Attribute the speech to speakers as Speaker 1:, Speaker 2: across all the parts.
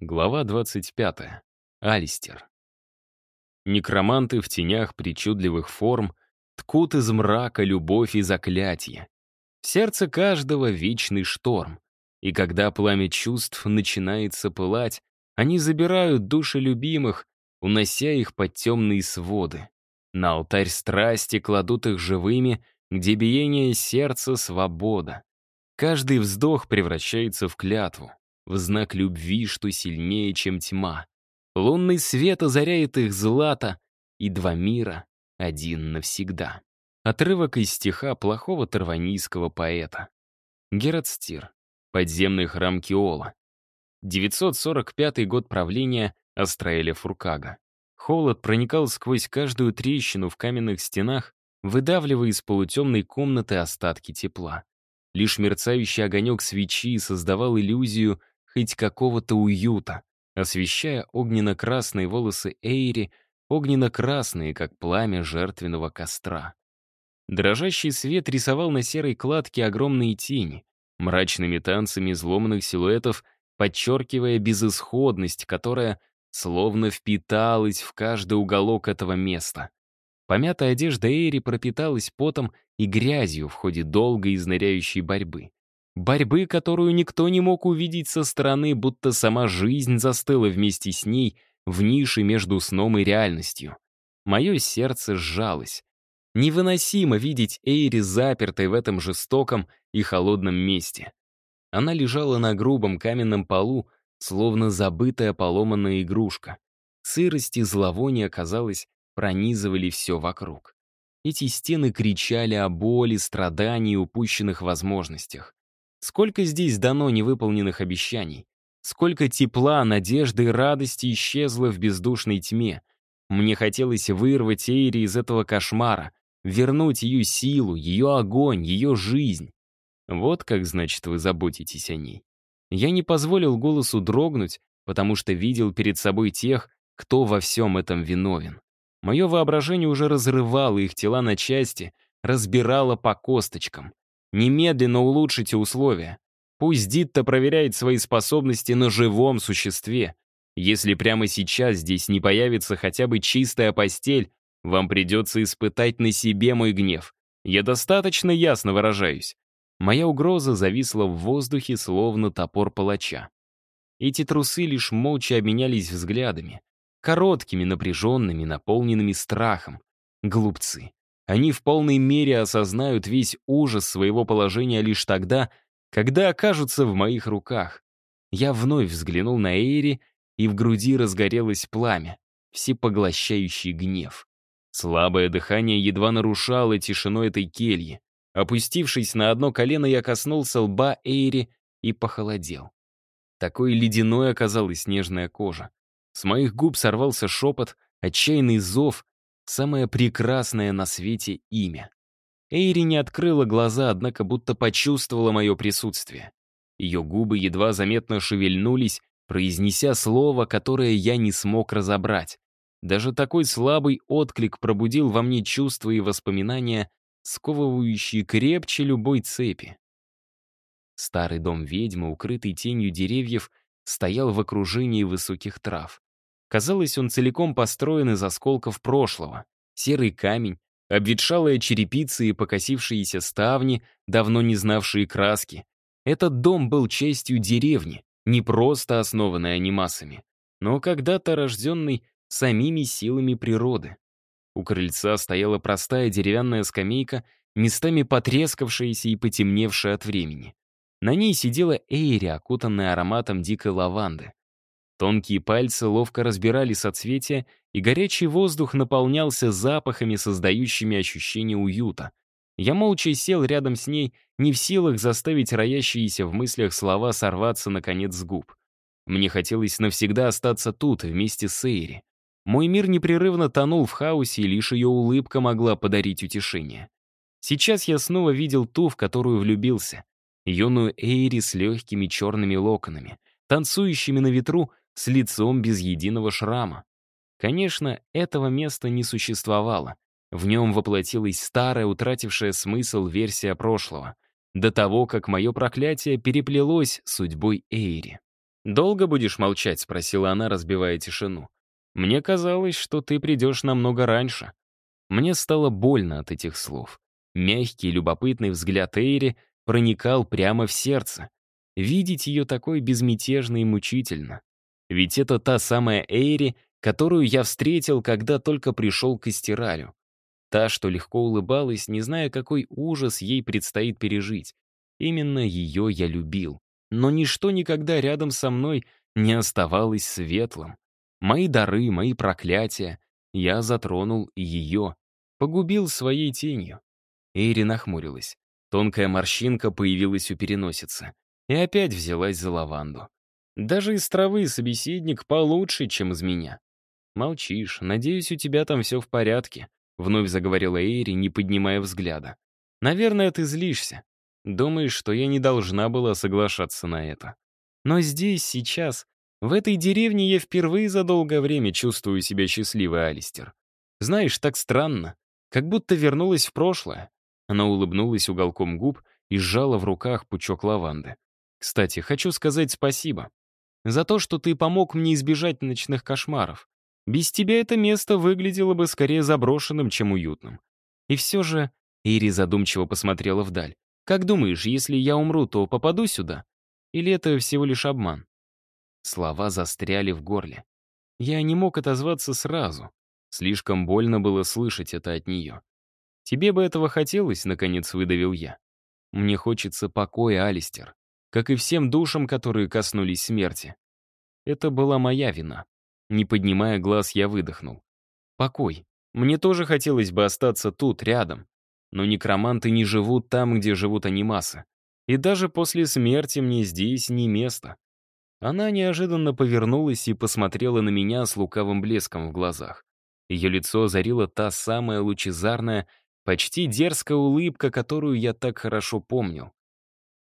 Speaker 1: Глава 25. Алистер. Некроманты в тенях причудливых форм ткут из мрака любовь и заклятие. В сердце каждого вечный шторм. И когда пламя чувств начинается пылать, они забирают души любимых, унося их под темные своды. На алтарь страсти кладут их живыми, где биение сердца — свобода. Каждый вздох превращается в клятву в знак любви, что сильнее, чем тьма. Лунный свет озаряет их злато, и два мира один навсегда. Отрывок из стиха плохого тарванийского поэта. Герат Подземный храм Киола. 945 год правления Астраэля Фуркага. Холод проникал сквозь каждую трещину в каменных стенах, выдавливая из полутемной комнаты остатки тепла. Лишь мерцающий огонек свечи создавал иллюзию хоть какого-то уюта, освещая огненно-красные волосы Эйри, огненно-красные, как пламя жертвенного костра. Дрожащий свет рисовал на серой кладке огромные тени, мрачными танцами изломанных силуэтов, подчеркивая безысходность, которая словно впиталась в каждый уголок этого места. Помятая одежда Эйри пропиталась потом и грязью в ходе долгой изныряющей борьбы. Борьбы, которую никто не мог увидеть со стороны, будто сама жизнь застыла вместе с ней в нише между сном и реальностью. Мое сердце сжалось. Невыносимо видеть Эйри запертой в этом жестоком и холодном месте. Она лежала на грубом каменном полу, словно забытая поломанная игрушка. Сырость и зловоние, казалось, пронизывали все вокруг. Эти стены кричали о боли, страдании упущенных возможностях. Сколько здесь дано невыполненных обещаний. Сколько тепла, надежды и радости исчезло в бездушной тьме. Мне хотелось вырвать Эйри из этого кошмара, вернуть ее силу, ее огонь, ее жизнь. Вот как, значит, вы заботитесь о ней. Я не позволил голосу дрогнуть, потому что видел перед собой тех, кто во всем этом виновен. Мое воображение уже разрывало их тела на части, разбирало по косточкам. Немедленно улучшите условия. Пусть Дитта проверяет свои способности на живом существе. Если прямо сейчас здесь не появится хотя бы чистая постель, вам придется испытать на себе мой гнев. Я достаточно ясно выражаюсь. Моя угроза зависла в воздухе, словно топор палача. Эти трусы лишь молча обменялись взглядами. Короткими, напряженными, наполненными страхом. Глупцы. Они в полной мере осознают весь ужас своего положения лишь тогда, когда окажутся в моих руках. Я вновь взглянул на Эйри, и в груди разгорелось пламя, всепоглощающий гнев. Слабое дыхание едва нарушало тишину этой кельи. Опустившись на одно колено, я коснулся лба Эйри и похолодел. Такой ледяной оказалась нежная кожа. С моих губ сорвался шепот, отчаянный зов, Самое прекрасное на свете имя. Эйри не открыла глаза, однако будто почувствовала мое присутствие. Ее губы едва заметно шевельнулись, произнеся слово, которое я не смог разобрать. Даже такой слабый отклик пробудил во мне чувства и воспоминания, сковывающие крепче любой цепи. Старый дом ведьмы, укрытый тенью деревьев, стоял в окружении высоких трав. Казалось, он целиком построен из осколков прошлого. Серый камень, обветшалые черепицы и покосившиеся ставни, давно не знавшие краски. Этот дом был частью деревни, не просто основанной анимасами, но когда-то рожденной самими силами природы. У крыльца стояла простая деревянная скамейка, местами потрескавшаяся и потемневшая от времени. На ней сидела Эйри, окутанная ароматом дикой лаванды. Тонкие пальцы ловко разбирали соцветия, и горячий воздух наполнялся запахами, создающими ощущение уюта. Я молча сел рядом с ней, не в силах заставить роящиеся в мыслях слова сорваться, наконец, с губ. Мне хотелось навсегда остаться тут, вместе с Эйри. Мой мир непрерывно тонул в хаосе, и лишь ее улыбка могла подарить утешение. Сейчас я снова видел ту, в которую влюбился. Юную Эйри с легкими черными локонами, танцующими на ветру с лицом без единого шрама. Конечно, этого места не существовало. В нем воплотилась старая, утратившая смысл версия прошлого, до того, как мое проклятие переплелось судьбой Эйри. «Долго будешь молчать?» — спросила она, разбивая тишину. «Мне казалось, что ты придешь намного раньше». Мне стало больно от этих слов. Мягкий, любопытный взгляд Эйри проникал прямо в сердце. Видеть ее такой безмятежно и мучительно. Ведь это та самая Эйри, которую я встретил, когда только пришел к Истиралю. Та, что легко улыбалась, не зная, какой ужас ей предстоит пережить. Именно ее я любил. Но ничто никогда рядом со мной не оставалось светлым. Мои дары, мои проклятия. Я затронул ее. Погубил своей тенью. Эйри нахмурилась. Тонкая морщинка появилась у переносицы. И опять взялась за лаванду. Даже из травы собеседник получше, чем из меня. «Молчишь. Надеюсь, у тебя там все в порядке», — вновь заговорила Эйри, не поднимая взгляда. «Наверное, ты злишься. Думаешь, что я не должна была соглашаться на это. Но здесь, сейчас, в этой деревне я впервые за долгое время чувствую себя счастливой, Алистер. Знаешь, так странно. Как будто вернулась в прошлое». Она улыбнулась уголком губ и сжала в руках пучок лаванды. «Кстати, хочу сказать спасибо за то, что ты помог мне избежать ночных кошмаров. Без тебя это место выглядело бы скорее заброшенным, чем уютным. И все же...» Ири задумчиво посмотрела вдаль. «Как думаешь, если я умру, то попаду сюда? Или это всего лишь обман?» Слова застряли в горле. Я не мог отозваться сразу. Слишком больно было слышать это от нее. «Тебе бы этого хотелось?» — наконец выдавил я. «Мне хочется покоя, Алистер как и всем душам, которые коснулись смерти. Это была моя вина. Не поднимая глаз, я выдохнул. Покой. Мне тоже хотелось бы остаться тут, рядом. Но некроманты не живут там, где живут анимасы. И даже после смерти мне здесь не место. Она неожиданно повернулась и посмотрела на меня с лукавым блеском в глазах. Ее лицо озарила та самая лучезарная, почти дерзкая улыбка, которую я так хорошо помнил.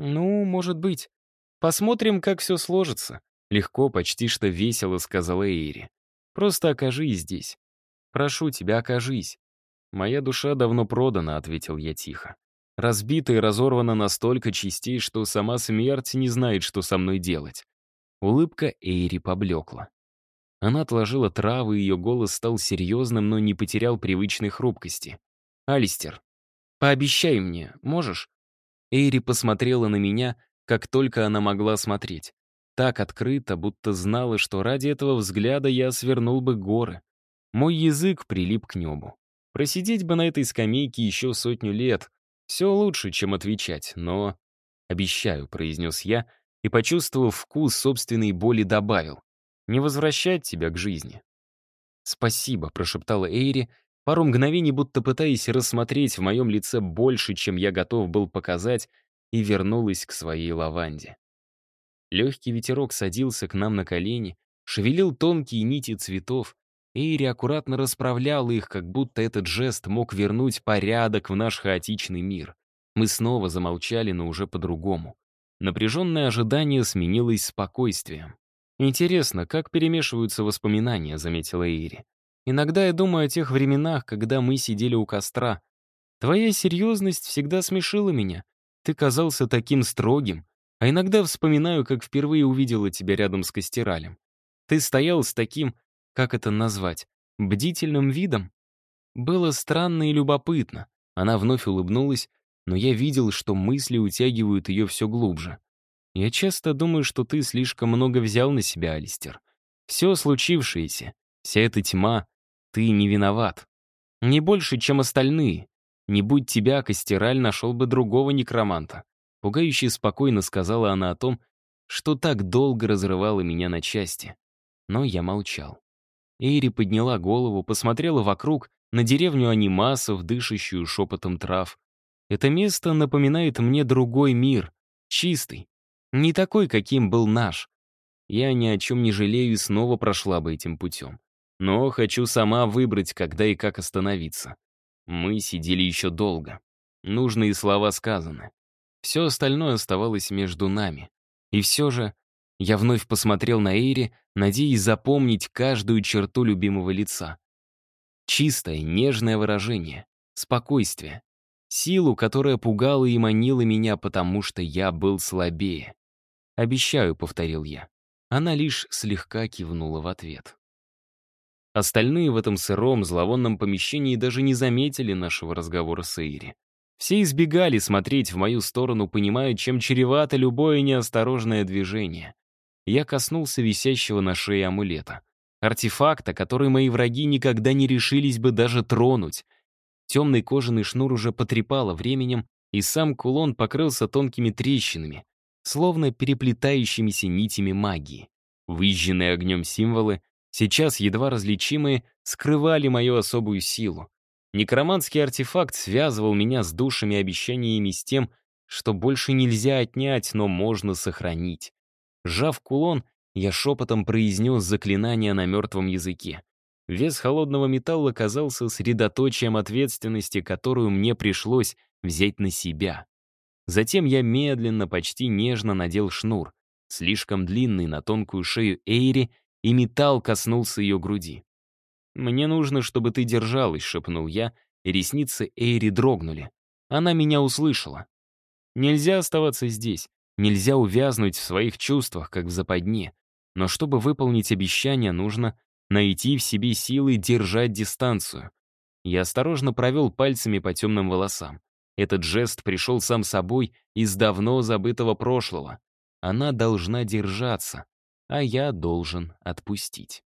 Speaker 1: «Ну, может быть. Посмотрим, как все сложится», — легко, почти что весело сказала Эйри. «Просто окажись здесь. Прошу тебя, окажись». «Моя душа давно продана», — ответил я тихо. «Разбита и разорвана на столько частей, что сама смерть не знает, что со мной делать». Улыбка Эйри поблекла. Она отложила травы, и ее голос стал серьезным, но не потерял привычной хрупкости. «Алистер, пообещай мне, можешь, Эйри посмотрела на меня, как только она могла смотреть. Так открыто, будто знала, что ради этого взгляда я свернул бы горы. Мой язык прилип к небу. Просидеть бы на этой скамейке еще сотню лет. Все лучше, чем отвечать, но... «Обещаю», — произнес я, и, почувствовав вкус собственной боли, добавил. «Не возвращать тебя к жизни». «Спасибо», — прошептала Эйри, Пару мгновений, будто пытаясь рассмотреть в моем лице больше, чем я готов был показать, и вернулась к своей лаванде. Легкий ветерок садился к нам на колени, шевелил тонкие нити цветов, Эйри аккуратно расправлял их, как будто этот жест мог вернуть порядок в наш хаотичный мир. Мы снова замолчали, но уже по-другому. Напряженное ожидание сменилось спокойствием. «Интересно, как перемешиваются воспоминания», — заметила Эйри. Иногда я думаю о тех временах, когда мы сидели у костра. Твоя серьезность всегда смешила меня. Ты казался таким строгим. А иногда вспоминаю, как впервые увидела тебя рядом с костералем. Ты стоял с таким, как это назвать, бдительным видом. Было странно и любопытно. Она вновь улыбнулась, но я видел, что мысли утягивают ее все глубже. Я часто думаю, что ты слишком много взял на себя, Алистер. Все случившееся, вся эта тьма, ты не виноват. Не больше, чем остальные. Не будь тебя, Костераль нашел бы другого некроманта. Пугающе спокойно сказала она о том, что так долго разрывало меня на части. Но я молчал. Эйри подняла голову, посмотрела вокруг, на деревню анимасов, дышащую шепотом трав. Это место напоминает мне другой мир, чистый, не такой, каким был наш. Я ни о чем не жалею и снова прошла бы этим путем но хочу сама выбрать, когда и как остановиться. Мы сидели еще долго. Нужные слова сказаны. Все остальное оставалось между нами. И все же я вновь посмотрел на Эйри, надеясь запомнить каждую черту любимого лица. Чистое, нежное выражение, спокойствие, силу, которая пугала и манила меня, потому что я был слабее. «Обещаю», — повторил я. Она лишь слегка кивнула в ответ. Остальные в этом сыром, зловонном помещении даже не заметили нашего разговора с Эйри. Все избегали смотреть в мою сторону, понимая, чем чревато любое неосторожное движение. Я коснулся висящего на шее амулета. Артефакта, который мои враги никогда не решились бы даже тронуть. Темный кожаный шнур уже потрепало временем, и сам кулон покрылся тонкими трещинами, словно переплетающимися нитями магии. Выжженные огнем символы сейчас едва различимые, скрывали мою особую силу. Некроманский артефакт связывал меня с душами обещаниями с тем, что больше нельзя отнять, но можно сохранить. Сжав кулон, я шепотом произнес заклинание на мертвом языке. Вес холодного металла казался средоточием ответственности, которую мне пришлось взять на себя. Затем я медленно, почти нежно надел шнур, слишком длинный на тонкую шею Эйри и металл коснулся ее груди. «Мне нужно, чтобы ты держалась», — шепнул я, и ресницы Эйри дрогнули. Она меня услышала. Нельзя оставаться здесь, нельзя увязнуть в своих чувствах, как в западне. Но чтобы выполнить обещание, нужно найти в себе силы держать дистанцию. Я осторожно провел пальцами по темным волосам. Этот жест пришел сам собой из давно забытого прошлого. Она должна держаться, а я должен отпустить.